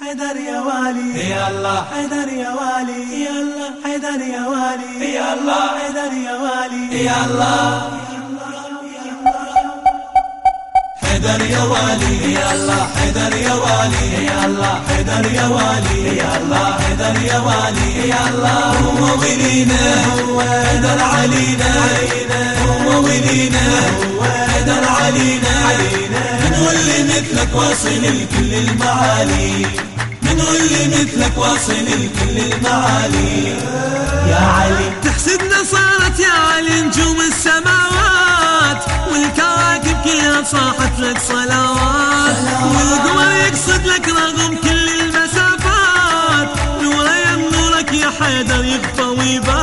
حيدر يا والي. يا الله. حيدر يا والي. يا الله. حيدر يا والي. يا الله. حيدر يا والي. يا الله. حيدر يا والي. يا الله. حيدر يا والي. يا الله. حيدر يا والي. يا الله. حيدر يا والي. يا الله. هو ولينا هو حيدر علينا. هو ولينا حيدر علينا. من اللي مثلك واصل لكل المعالي. من اللي مثلك واصل لكل المعالي. يا علي تحسدنا صارت يا علي نجوم السماوات والكواكب كلها صاحت لك صلوات. والقمر يقصد لك رغم كل المسافات نور يم نورك يا حيدر يخفى ويبان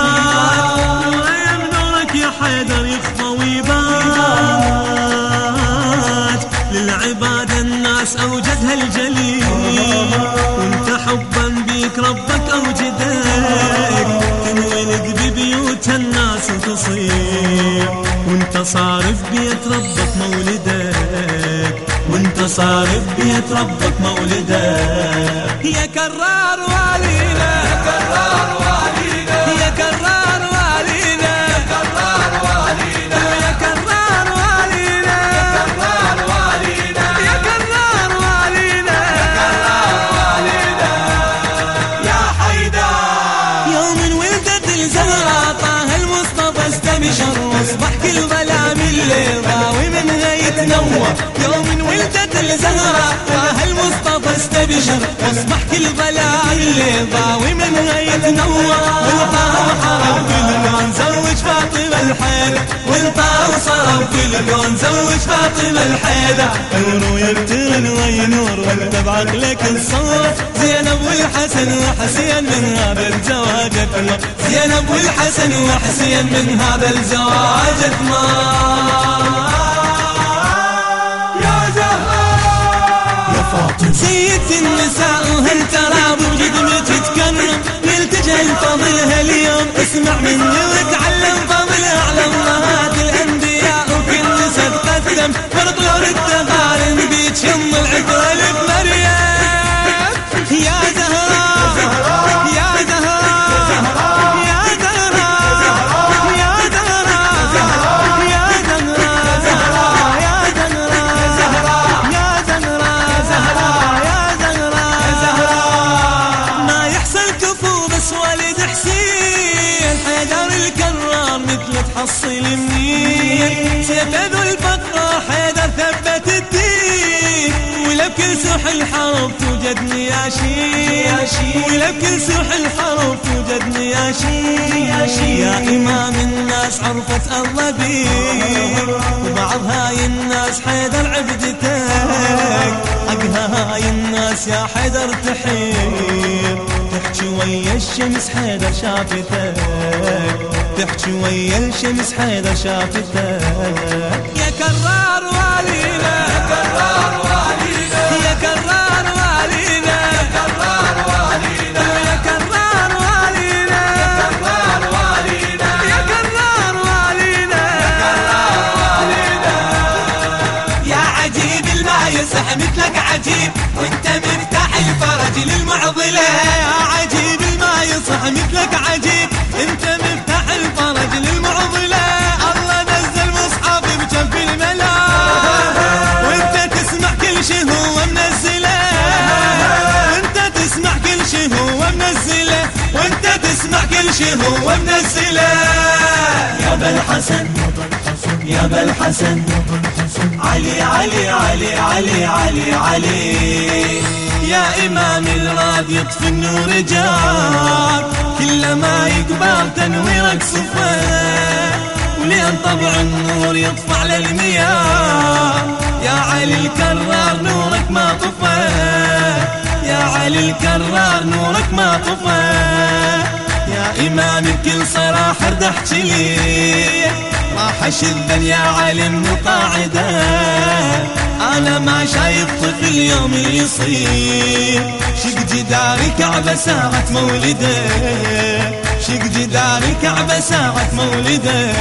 وانت صارف بيت ربك مولدك يا كرار والينا. يا كرار والينا. يا كرار والينا. يا كرار والينا. يا كرار والينا يا يا يا حيدر. يوم ولدت الزهراء طه المصطفى استبشر واصبح كل ظلام الليل ضاوي من نور يوم الزهرة زهرة وهالمصطفى استبشر. واصبح كل بلاء اللي ضاوي ومنها يتنور والطاو حرم في الكون زوج فاطمة الحيدة. والطاو صرم في الكون زوج فاطمة الحيدة. نور يبتغن وينور وانت بعقلك الصور زينب والحسن وحسين من هذا الزواج زينب والحسن وحسين من هذا الزواج اثمار سيدة النساء وهل ترى بوجود تتكرم نلتجه لفضلها اليوم اسمع مني وتعلم فضلها على أمهات الأنبياء وكل نسب قدم فرطور التقارن بيك يم العطر تحصل منين ذو الفقرة حيدر ثبت الدين. ولا بكل سوح الحرب توجد نياشين ولا بكل سوح الحرب توجد نياشين يا إمام الناس عرفت الله بيك. وبعض هاي الناس حيدر عبدتك. حقها هاي الناس يا حيدر تحير تحكي ويا الشمس حيدر شافتك تحكي ويا الشمس حيدر شافتك يا كرار مثلك عجيب. انت مفتاح الفرج للمعضلة الله نزل مصحف بجنب الملا. وانت تسمع كل شي هو منزله. وانت تسمع كل شي هو منزله. وانت تسمع كل شي هو منزله. يا بالحسن يا بالحسن علي علي علي علي علي علي. يا إمام الراد يطفي النور جاك كلما يقبل تنويرك صفاك ولين طبع النور يطفى على المياه يا علي الكرار نورك ما طفى. يا علي الكرار نورك ما طفى. يا إمام بكل صراحة رد احكي لي راح اشذن يا علم القاعدة أنا ما شايف طفل يوم يصير. شق جداري كعبة ساعة مولده. شق جداري كعبة ساعة مولده.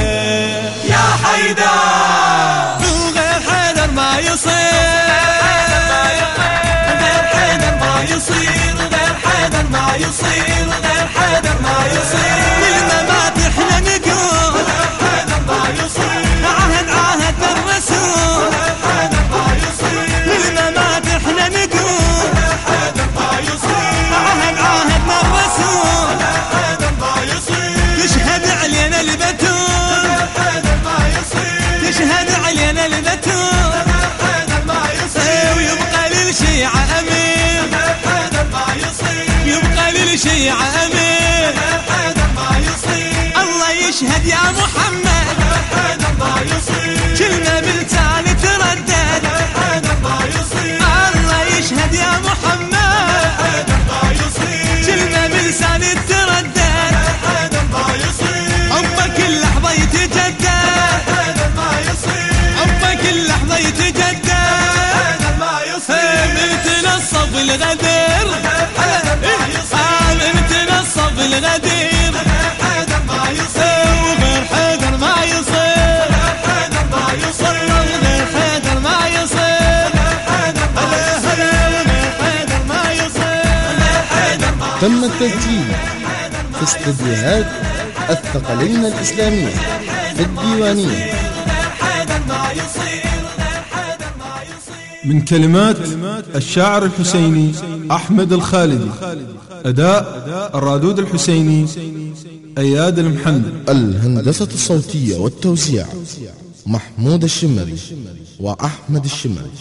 يا حيدر. الشريعة أمين. حيدر ما يصير الله يشهد يا محمد. حيدر ما يصير كلمة بلساني تردد. حيدر ما يصير الله يشهد يا محمد. حيدر ما يصير كلمة بلساني تردد. حيدر ما يصير حبك اللحظة يتجدد. حيدر ما يصير حبك اللحظة يتجدد. حيدر ما يصير من تنصب تم التسجيل في استديوهات الثقلين الإسلامية في الديوانية. من كلمات الشاعر الحسيني أحمد الخالدي أداء الرادود الحسيني أياد المحنى الهندسة الصوتية والتوزيع محمود الشمري وأحمد الشمري.